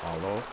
好喽